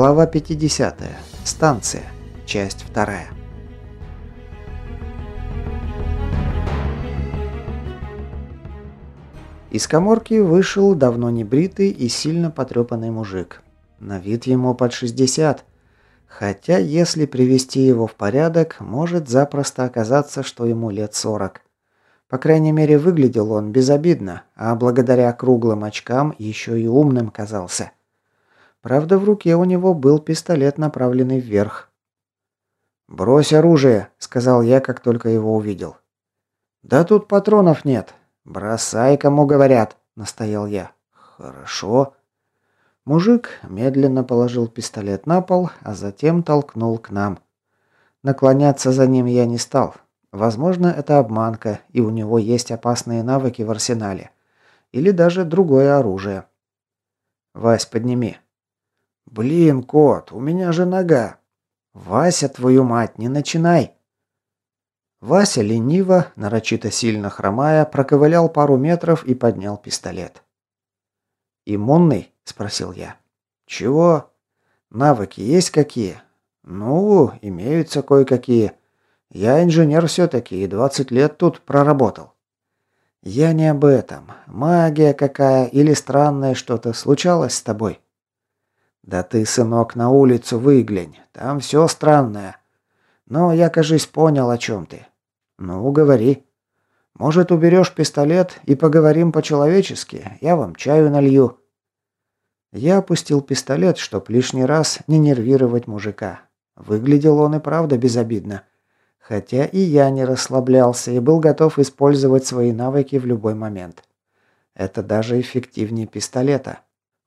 Глава 50. Станция. Часть 2. Из коморки вышел давно не бритый и сильно потрепанный мужик. На вид ему под 60. Хотя, если привести его в порядок, может запросто оказаться, что ему лет 40. По крайней мере, выглядел он безобидно, а благодаря круглым очкам еще и умным казался. Правда, в руке у него был пистолет, направленный вверх. «Брось оружие», — сказал я, как только его увидел. «Да тут патронов нет. Бросай, кому говорят», — настоял я. «Хорошо». Мужик медленно положил пистолет на пол, а затем толкнул к нам. Наклоняться за ним я не стал. Возможно, это обманка, и у него есть опасные навыки в арсенале. Или даже другое оружие. «Вась, подними», «Блин, кот, у меня же нога!» «Вася, твою мать, не начинай!» Вася лениво, нарочито сильно хромая, проковылял пару метров и поднял пистолет. «Иммунный?» – спросил я. «Чего? Навыки есть какие?» «Ну, имеются кое-какие. Я инженер все-таки и 20 лет тут проработал». «Я не об этом. Магия какая или странное что-то случалось с тобой?» «Да ты, сынок, на улицу выглянь, там все странное. Но я, кажись, понял, о чем ты. Ну, говори. Может, уберешь пистолет и поговорим по-человечески? Я вам чаю налью». Я опустил пистолет, чтоб лишний раз не нервировать мужика. Выглядел он и правда безобидно. Хотя и я не расслаблялся и был готов использовать свои навыки в любой момент. Это даже эффективнее пистолета.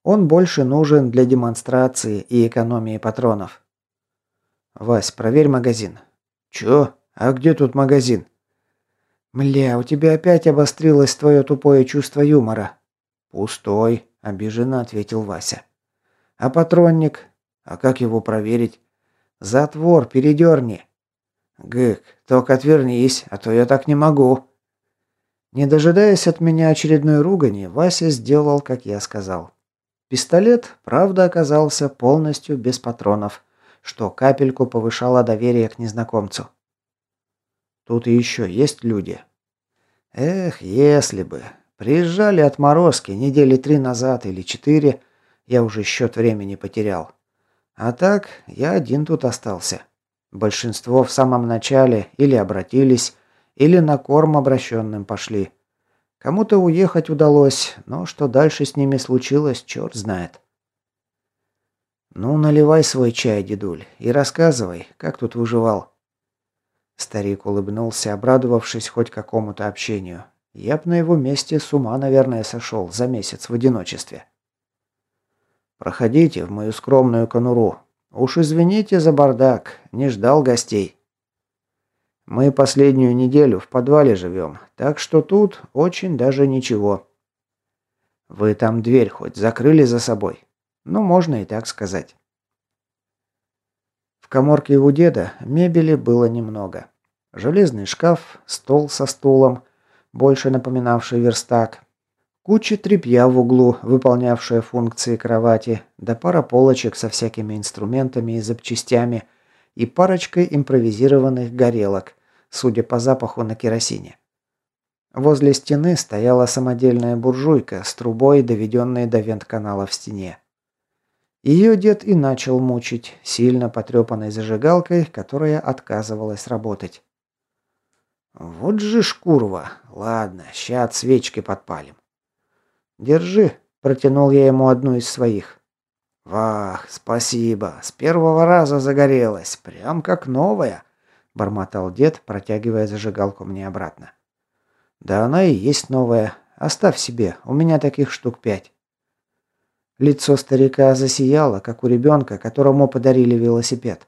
Он больше нужен для демонстрации и экономии патронов. Вась, проверь магазин. Чё? А где тут магазин? Мля, у тебя опять обострилось твое тупое чувство юмора. Пустой, обиженно ответил Вася. А патронник? А как его проверить? Затвор передерни. Гык, только отвернись, а то я так не могу. Не дожидаясь от меня очередной ругани, Вася сделал, как я сказал. Пистолет, правда, оказался полностью без патронов, что капельку повышало доверие к незнакомцу. Тут еще есть люди. Эх, если бы. Приезжали отморозки недели три назад или четыре, я уже счет времени потерял. А так, я один тут остался. Большинство в самом начале или обратились, или на корм обращенным пошли. Кому-то уехать удалось, но что дальше с ними случилось, черт знает. «Ну, наливай свой чай, дедуль, и рассказывай, как тут выживал». Старик улыбнулся, обрадовавшись хоть какому-то общению. Я б на его месте с ума, наверное, сошел за месяц в одиночестве. «Проходите в мою скромную конуру. Уж извините за бардак, не ждал гостей». Мы последнюю неделю в подвале живем, так что тут очень даже ничего. Вы там дверь хоть закрыли за собой? Ну, можно и так сказать. В коморке у деда мебели было немного. Железный шкаф, стол со стулом, больше напоминавший верстак, куча тряпья в углу, выполнявшая функции кровати, да пара полочек со всякими инструментами и запчастями, и парочкой импровизированных горелок, судя по запаху на керосине. Возле стены стояла самодельная буржуйка с трубой, доведенной до вент-канала в стене. Ее дед и начал мучить, сильно потрепанной зажигалкой, которая отказывалась работать. «Вот же шкурва! Ладно, ща от свечки подпалим». «Держи», – протянул я ему одну из своих. «Вах, спасибо, с первого раза загорелась, прям как новая», – бормотал дед, протягивая зажигалку мне обратно. «Да она и есть новая. Оставь себе, у меня таких штук пять». Лицо старика засияло, как у ребенка, которому подарили велосипед.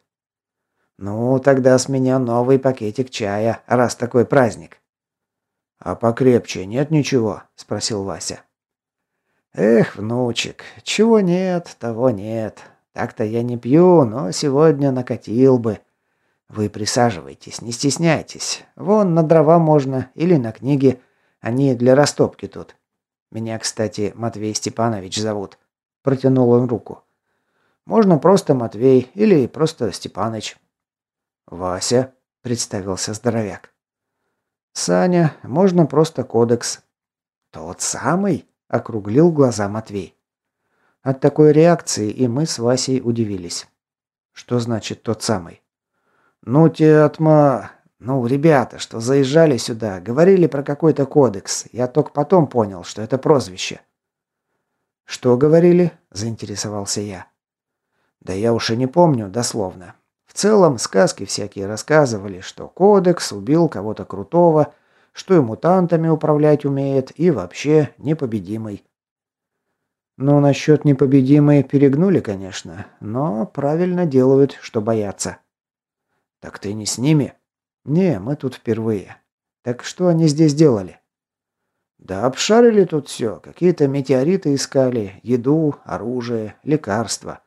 «Ну, тогда с меня новый пакетик чая, раз такой праздник». «А покрепче нет ничего?» – спросил Вася. «Эх, внучек, чего нет, того нет. Так-то я не пью, но сегодня накатил бы. Вы присаживайтесь, не стесняйтесь. Вон на дрова можно или на книги. Они для растопки тут. Меня, кстати, Матвей Степанович зовут. Протянул он руку. Можно просто Матвей или просто Степаныч». «Вася», — представился здоровяк. «Саня, можно просто Кодекс». «Тот самый?» — округлил глаза Матвей. От такой реакции и мы с Васей удивились. «Что значит тот самый?» «Ну, те отма... Ну, ребята, что заезжали сюда, говорили про какой-то кодекс. Я только потом понял, что это прозвище». «Что говорили?» – заинтересовался я. «Да я уж и не помню дословно. В целом, сказки всякие рассказывали, что кодекс убил кого-то крутого, что и мутантами управлять умеет, и вообще непобедимый. Ну, насчет непобедимой перегнули, конечно, но правильно делают, что боятся. Так ты не с ними? Не, мы тут впервые. Так что они здесь делали? Да обшарили тут все. Какие-то метеориты искали, еду, оружие, лекарства.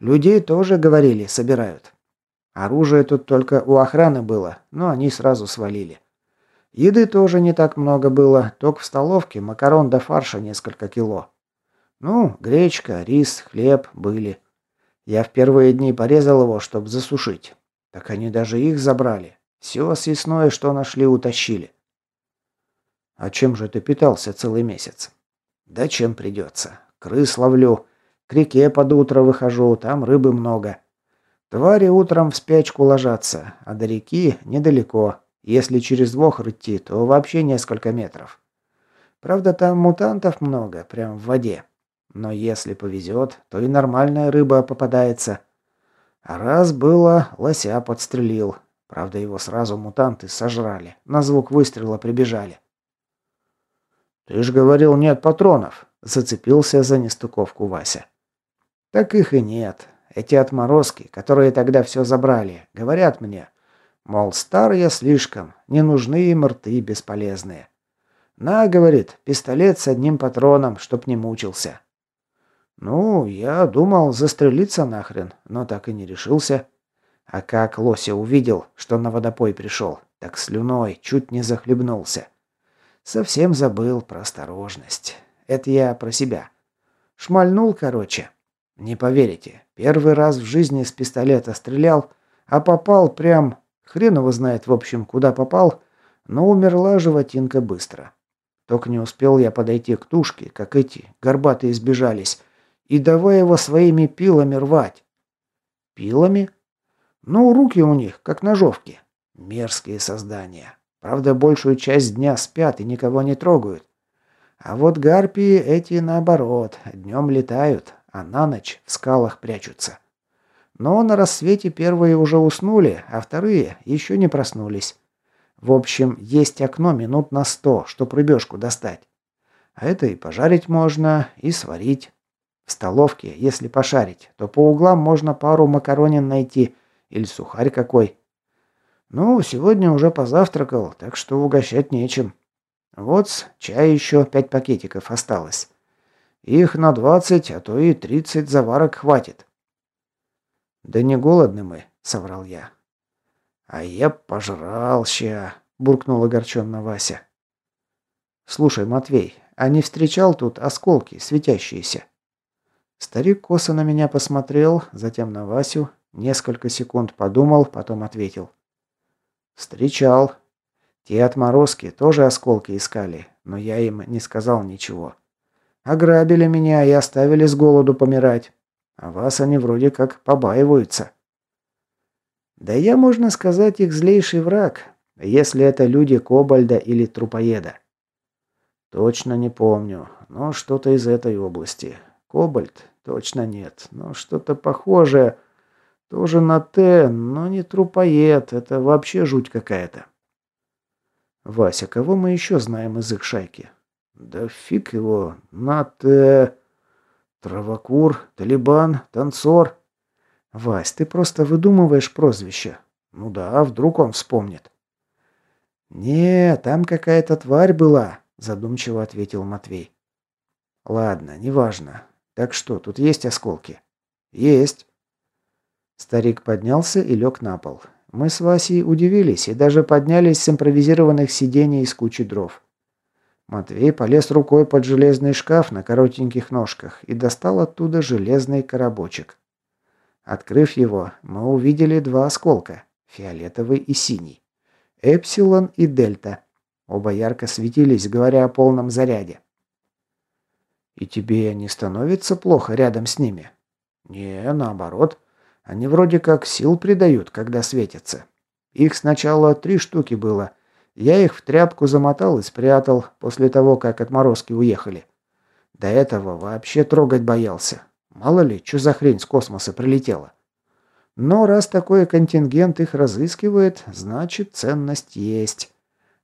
Людей тоже, говорили, собирают. Оружие тут только у охраны было, но они сразу свалили. Еды тоже не так много было, только в столовке макарон до фарша несколько кило. Ну, гречка, рис, хлеб были. Я в первые дни порезал его, чтобы засушить. Так они даже их забрали. Все съестное, что нашли, утащили. А чем же ты питался целый месяц? Да чем придется. Крыс ловлю. К реке под утро выхожу, там рыбы много. Твари утром в спячку ложатся, а до реки недалеко. Если через Вохр идти, то вообще несколько метров. Правда, там мутантов много, прям в воде. Но если повезет, то и нормальная рыба попадается. Раз было, лося подстрелил. Правда, его сразу мутанты сожрали. На звук выстрела прибежали. «Ты ж говорил, нет патронов», — зацепился за нестыковку Вася. «Так их и нет. Эти отморозки, которые тогда все забрали, говорят мне, мол, старые я слишком, не нужны им рты бесполезные. На, говорит, пистолет с одним патроном, чтоб не мучился. Ну, я думал застрелиться нахрен, но так и не решился. А как Лося увидел, что на водопой пришел, так слюной чуть не захлебнулся. Совсем забыл про осторожность. Это я про себя. Шмальнул, короче. Не поверите, первый раз в жизни с пистолета стрелял, а попал прям... Хрен его знает, в общем, куда попал, но умерла животинка быстро. Только не успел я подойти к тушке, как эти горбатые сбежались, и давай его своими пилами рвать. Пилами? Ну, руки у них, как ножовки. Мерзкие создания. Правда, большую часть дня спят и никого не трогают. А вот гарпии эти наоборот, днем летают, а на ночь в скалах прячутся. Но на рассвете первые уже уснули, а вторые еще не проснулись. В общем, есть окно минут на сто, чтоб рыбешку достать. А это и пожарить можно, и сварить. В столовке, если пошарить, то по углам можно пару макаронин найти или сухарь какой. Ну, сегодня уже позавтракал, так что угощать нечем. Вот чая еще пять пакетиков осталось. Их на двадцать, а то и тридцать заварок хватит. Да не голодны мы, соврал я. А я пожрал ща, буркнул огорченно Вася. Слушай, Матвей, а не встречал тут осколки светящиеся? Старик косо на меня посмотрел, затем на Васю, несколько секунд подумал, потом ответил. «Встречал. Те отморозки тоже осколки искали, но я им не сказал ничего. Ограбили меня и оставили с голоду помирать. А вас они вроде как побаиваются». «Да я, можно сказать, их злейший враг, если это люди Кобальда или Трупоеда». «Точно не помню, но что-то из этой области. Кобальт? Точно нет. Но что-то похожее. Тоже на Т, но не трупоед. Это вообще жуть какая-то. Вася, кого мы еще знаем из их шайки? Да фиг его. На Т... Травокур, Талибан, Танцор. Вась, ты просто выдумываешь прозвище. Ну да, вдруг он вспомнит. «Не, там какая-то тварь была», – задумчиво ответил Матвей. «Ладно, неважно. Так что, тут есть осколки? Есть. Старик поднялся и лег на пол. Мы с Васей удивились и даже поднялись с импровизированных сидений из кучи дров. Матвей полез рукой под железный шкаф на коротеньких ножках и достал оттуда железный коробочек. Открыв его, мы увидели два осколка – фиолетовый и синий. Эпсилон и Дельта. Оба ярко светились, говоря о полном заряде. «И тебе не становится плохо рядом с ними?» «Не, наоборот. Они вроде как сил придают, когда светятся. Их сначала три штуки было. Я их в тряпку замотал и спрятал после того, как отморозки уехали. До этого вообще трогать боялся. Мало ли, что за хрень с космоса прилетела. Но раз такой контингент их разыскивает, значит ценность есть.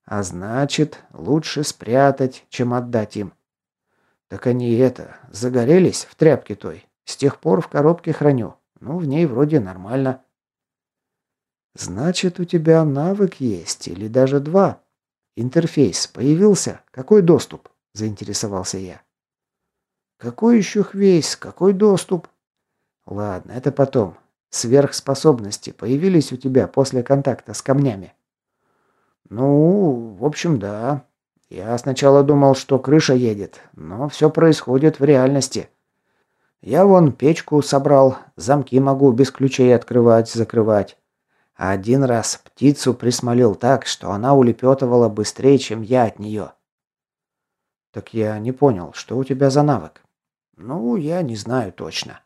А значит, лучше спрятать, чем отдать им. Так они это, загорелись в тряпке той. С тех пор в коробке храню. Ну, в ней вроде нормально. Значит, у тебя навык есть, или даже два. Интерфейс появился? Какой доступ? Заинтересовался я. Какой еще хвейс? Какой доступ? Ладно, это потом. Сверхспособности появились у тебя после контакта с камнями? Ну, в общем, да. Я сначала думал, что крыша едет, но все происходит в реальности. Я вон печку собрал, замки могу без ключей открывать, закрывать. Один раз птицу присмолил так, что она улепетывала быстрее, чем я от нее. Так я не понял, что у тебя за навык? Ну, я не знаю точно.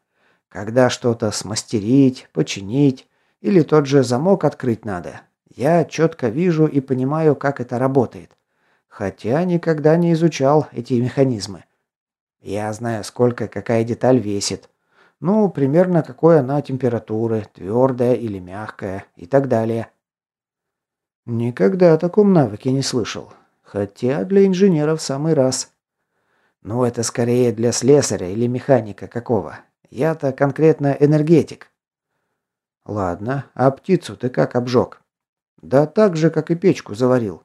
Когда что-то смастерить, починить или тот же замок открыть надо, я четко вижу и понимаю, как это работает. Хотя никогда не изучал эти механизмы. Я знаю, сколько какая деталь весит. Ну, примерно какой она температуры, твердая или мягкая и так далее. Никогда о таком навыке не слышал. Хотя для инженеров самый раз. Ну, это скорее для слесаря или механика какого. Я-то конкретно энергетик. Ладно, а птицу ты как обжег? Да так же, как и печку заварил.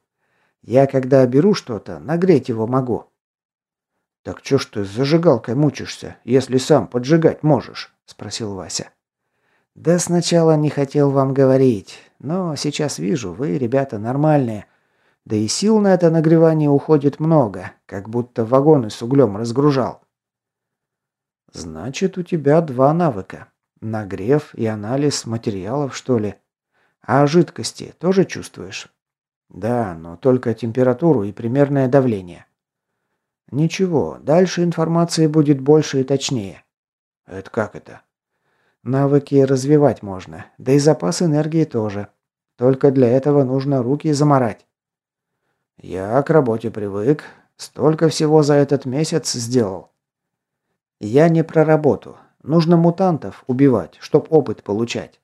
Я, когда беру что-то, нагреть его могу. Так чё ж ты с зажигалкой мучишься, если сам поджигать можешь? Спросил Вася. Да сначала не хотел вам говорить, но сейчас вижу, вы, ребята, нормальные. Да и сил на это нагревание уходит много, как будто вагоны с углем разгружал. Значит, у тебя два навыка. Нагрев и анализ материалов, что ли? А жидкости тоже чувствуешь? Да, но только температуру и примерное давление. Ничего, дальше информации будет больше и точнее. Это как это? Навыки развивать можно, да и запас энергии тоже. Только для этого нужно руки заморать. Я к работе привык, столько всего за этот месяц сделал. Я не про работу. Нужно мутантов убивать, чтоб опыт получать.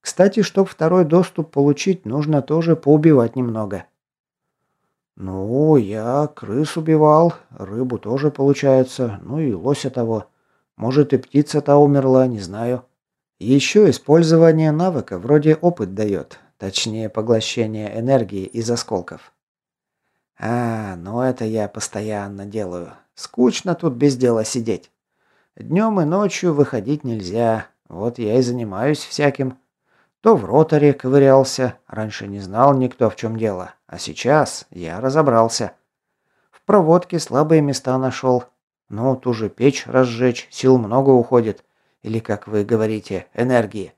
Кстати, чтоб второй доступ получить, нужно тоже поубивать немного. Ну, я крыс убивал, рыбу тоже получается, ну и лося того. Может и птица-то умерла, не знаю. Еще использование навыка вроде опыт дает, точнее поглощение энергии из осколков. А, ну это я постоянно делаю. Скучно тут без дела сидеть. Днем и ночью выходить нельзя. Вот я и занимаюсь всяким. То в роторе ковырялся. Раньше не знал никто, в чем дело. А сейчас я разобрался. В проводке слабые места нашел. Ну, ту же печь разжечь, сил много уходит. Или, как вы говорите, энергии.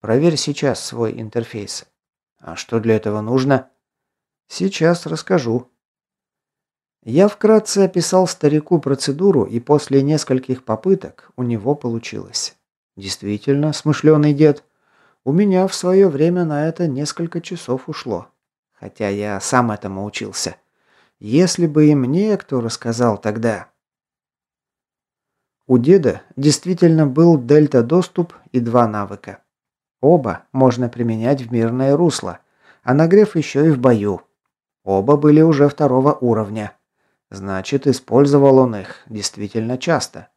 Проверь сейчас свой интерфейс. А что для этого нужно? Сейчас расскажу. Я вкратце описал старику процедуру, и после нескольких попыток у него получилось. Действительно, смышленый дед. У меня в свое время на это несколько часов ушло. Хотя я сам этому учился. Если бы и мне кто рассказал тогда... У деда действительно был дельта-доступ и два навыка. Оба можно применять в мирное русло, а нагрев еще и в бою. Оба были уже второго уровня. Значит, использовал он их действительно часто.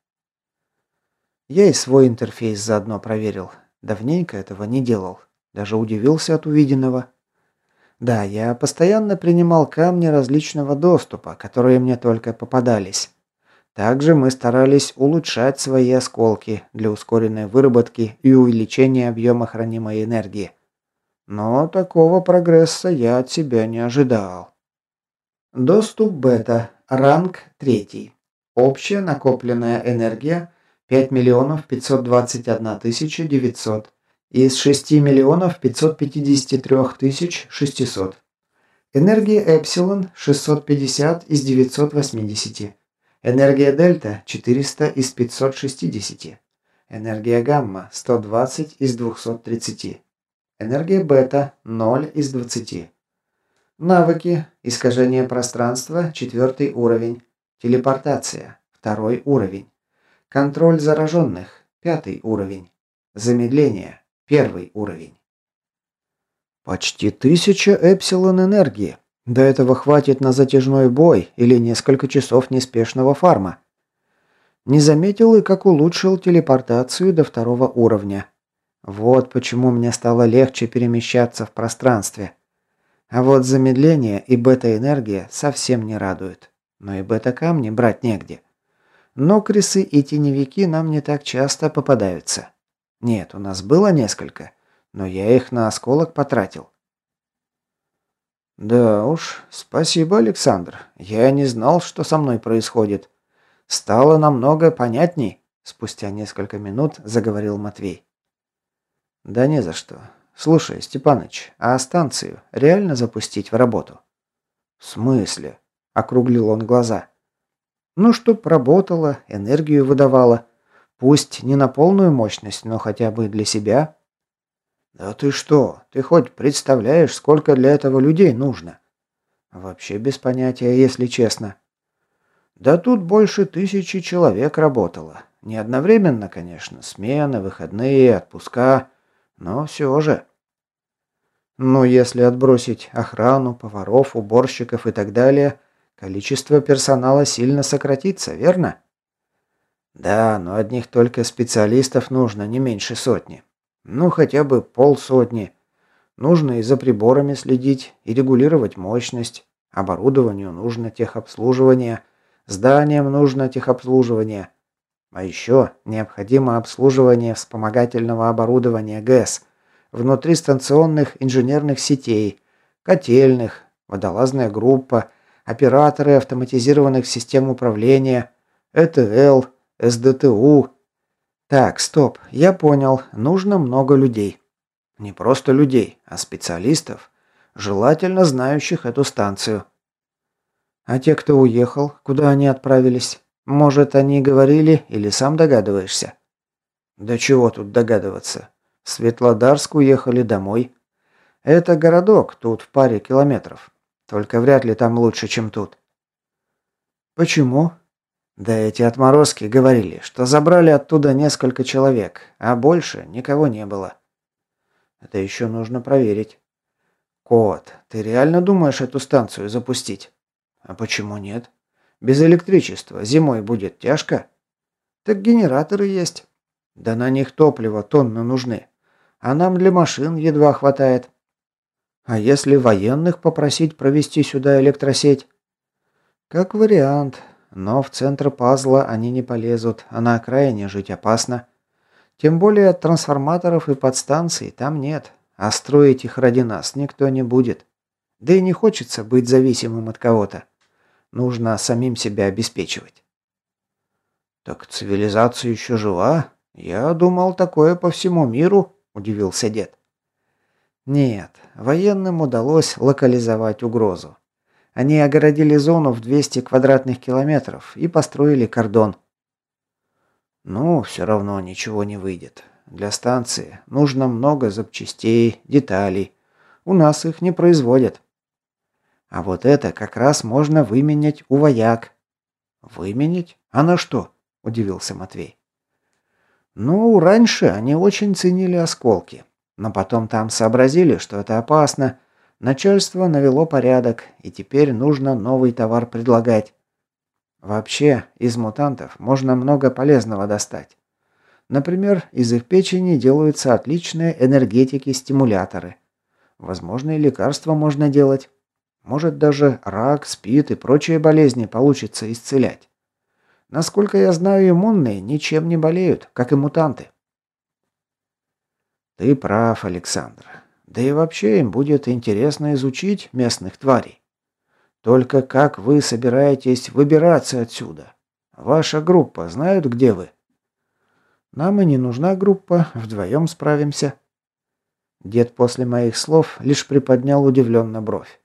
Я и свой интерфейс заодно проверил. Давненько этого не делал. Даже удивился от увиденного. Да, я постоянно принимал камни различного доступа, которые мне только попадались. Также мы старались улучшать свои осколки для ускоренной выработки и увеличения объема хранимой энергии. Но такого прогресса я от себя не ожидал. Доступ бета. Ранг 3. Общая накопленная энергия 5 миллионов 521 тысяча 900 из 6 миллионов 553 тысяч 600. Энергия Эпсилон 650 из 980. Энергия Дельта 400 из 560. Энергия Гамма 120 из 230. Энергия Бета 0 из 20. Навыки. Искажение пространства – четвертый уровень. Телепортация – второй уровень. Контроль зараженных – пятый уровень. Замедление – первый уровень. Почти тысяча эпсилон энергии. До этого хватит на затяжной бой или несколько часов неспешного фарма. Не заметил и как улучшил телепортацию до второго уровня. Вот почему мне стало легче перемещаться в пространстве. А вот замедление и бета-энергия совсем не радуют. Но и бета-камни брать негде. Но кресы и теневики нам не так часто попадаются. Нет, у нас было несколько, но я их на осколок потратил. Да уж, спасибо, Александр. Я не знал, что со мной происходит. Стало намного понятней, спустя несколько минут заговорил Матвей. Да не за что. «Слушай, Степаныч, а станцию реально запустить в работу?» «В смысле?» – округлил он глаза. «Ну, чтоб работала, энергию выдавала. Пусть не на полную мощность, но хотя бы для себя». «Да ты что? Ты хоть представляешь, сколько для этого людей нужно?» «Вообще без понятия, если честно». «Да тут больше тысячи человек работало. Не одновременно, конечно. Смены, выходные, отпуска. Но все же...» Но если отбросить охрану, поваров, уборщиков и так далее, количество персонала сильно сократится, верно? Да, но одних только специалистов нужно не меньше сотни. Ну, хотя бы полсотни. Нужно и за приборами следить, и регулировать мощность. Оборудованию нужно техобслуживание. Зданиям нужно техобслуживание. А еще необходимо обслуживание вспомогательного оборудования ГЭС – внутристанционных инженерных сетей, котельных, водолазная группа, операторы автоматизированных систем управления, ЭТЛ, СДТУ. Так, стоп, я понял, нужно много людей. Не просто людей, а специалистов, желательно знающих эту станцию. А те, кто уехал, куда они отправились? Может, они говорили или сам догадываешься? Да чего тут догадываться? В Светлодарск уехали домой. Это городок, тут в паре километров. Только вряд ли там лучше, чем тут. Почему? Да эти отморозки говорили, что забрали оттуда несколько человек, а больше никого не было. Это еще нужно проверить. Кот, ты реально думаешь эту станцию запустить? А почему нет? Без электричества зимой будет тяжко. Так генераторы есть. Да на них топливо тонны нужны а нам для машин едва хватает. А если военных попросить провести сюда электросеть? Как вариант, но в центр пазла они не полезут, а на окраине жить опасно. Тем более трансформаторов и подстанций там нет, а строить их ради нас никто не будет. Да и не хочется быть зависимым от кого-то. Нужно самим себя обеспечивать. Так цивилизация еще жива? Я думал, такое по всему миру удивился дед. Нет, военным удалось локализовать угрозу. Они огородили зону в 200 квадратных километров и построили кордон. Ну, все равно ничего не выйдет. Для станции нужно много запчастей, деталей. У нас их не производят. А вот это как раз можно выменять у вояк. Выменять? А на что? Удивился Матвей. Ну, раньше они очень ценили осколки. Но потом там сообразили, что это опасно. Начальство навело порядок, и теперь нужно новый товар предлагать. Вообще, из мутантов можно много полезного достать. Например, из их печени делаются отличные энергетики-стимуляторы. Возможно, и лекарства можно делать. Может, даже рак, спид и прочие болезни получится исцелять. Насколько я знаю, иммунные ничем не болеют, как и мутанты. Ты прав, Александр. Да и вообще им будет интересно изучить местных тварей. Только как вы собираетесь выбираться отсюда? Ваша группа знают, где вы? Нам и не нужна группа, вдвоем справимся». Дед после моих слов лишь приподнял удивленно бровь.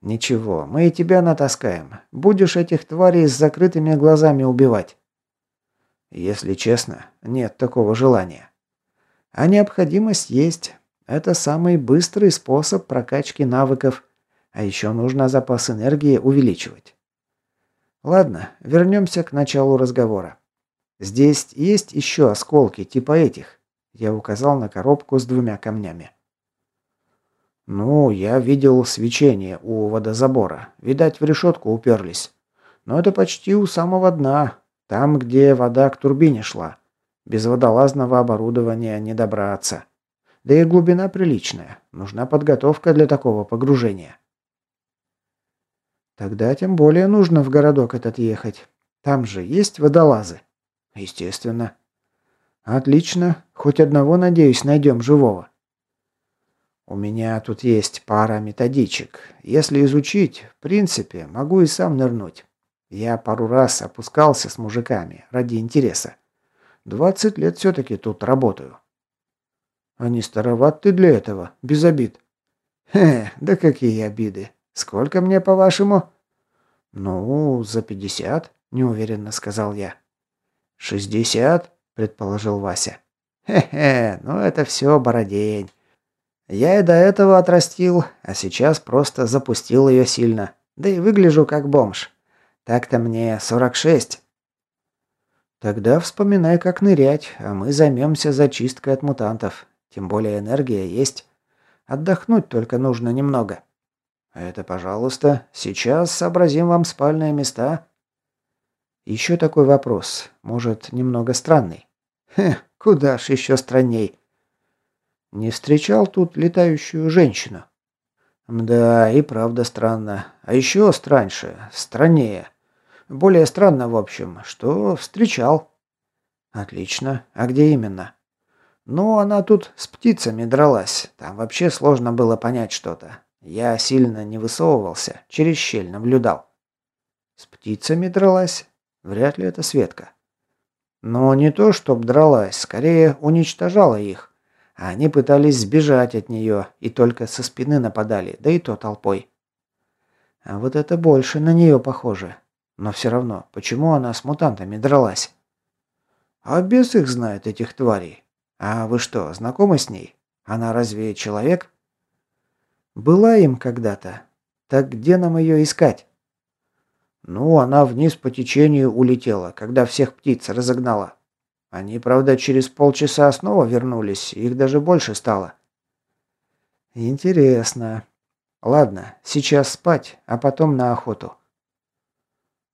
«Ничего, мы и тебя натаскаем. Будешь этих тварей с закрытыми глазами убивать». «Если честно, нет такого желания. А необходимость есть. Это самый быстрый способ прокачки навыков. А еще нужно запас энергии увеличивать. Ладно, вернемся к началу разговора. Здесь есть еще осколки типа этих. Я указал на коробку с двумя камнями. «Ну, я видел свечение у водозабора. Видать, в решетку уперлись. Но это почти у самого дна, там, где вода к турбине шла. Без водолазного оборудования не добраться. Да и глубина приличная. Нужна подготовка для такого погружения». «Тогда тем более нужно в городок этот ехать. Там же есть водолазы?» «Естественно». «Отлично. Хоть одного, надеюсь, найдем живого». У меня тут есть пара методичек. Если изучить, в принципе, могу и сам нырнуть. Я пару раз опускался с мужиками ради интереса. Двадцать лет все-таки тут работаю. А не староват ты для этого, без обид. Хе, да какие обиды. Сколько мне, по-вашему? Ну, за пятьдесят, неуверенно сказал я. Шестьдесят, предположил Вася. Хе-хе, ну это все бородень. Я и до этого отрастил, а сейчас просто запустил ее сильно. Да и выгляжу как бомж. Так-то мне 46. Тогда вспоминай, как нырять, а мы займемся зачисткой от мутантов. Тем более энергия есть. Отдохнуть только нужно немного. Это, пожалуйста, сейчас сообразим вам спальные места. Еще такой вопрос, может, немного странный. Хе, куда ж еще странней. Не встречал тут летающую женщину. Да, и правда странно. А еще страньше, страннее. Более странно, в общем, что встречал. Отлично. А где именно? Ну, она тут с птицами дралась. Там вообще сложно было понять что-то. Я сильно не высовывался, через щель наблюдал. С птицами дралась? Вряд ли это Светка. Но не то, чтоб дралась, скорее уничтожала их. Они пытались сбежать от нее и только со спины нападали, да и то толпой. А вот это больше на нее похоже. Но все равно, почему она с мутантами дралась? А бес их знает, этих тварей. А вы что, знакомы с ней? Она разве человек? Была им когда-то. Так где нам ее искать? Ну, она вниз по течению улетела, когда всех птиц разогнала. Они, правда, через полчаса снова вернулись, их даже больше стало. Интересно. Ладно, сейчас спать, а потом на охоту.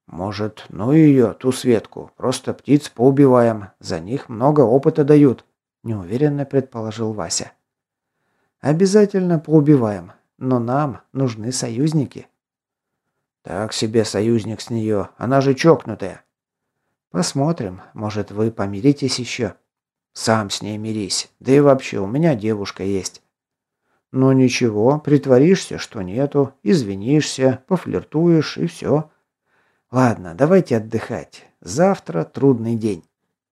Может, ну ее, ту Светку, просто птиц поубиваем, за них много опыта дают, неуверенно предположил Вася. Обязательно поубиваем, но нам нужны союзники. Так себе союзник с нее, она же чокнутая. Посмотрим, может, вы помиритесь еще. Сам с ней мирись. Да и вообще, у меня девушка есть. Ну ничего, притворишься, что нету, извинишься, пофлиртуешь и все. Ладно, давайте отдыхать. Завтра трудный день.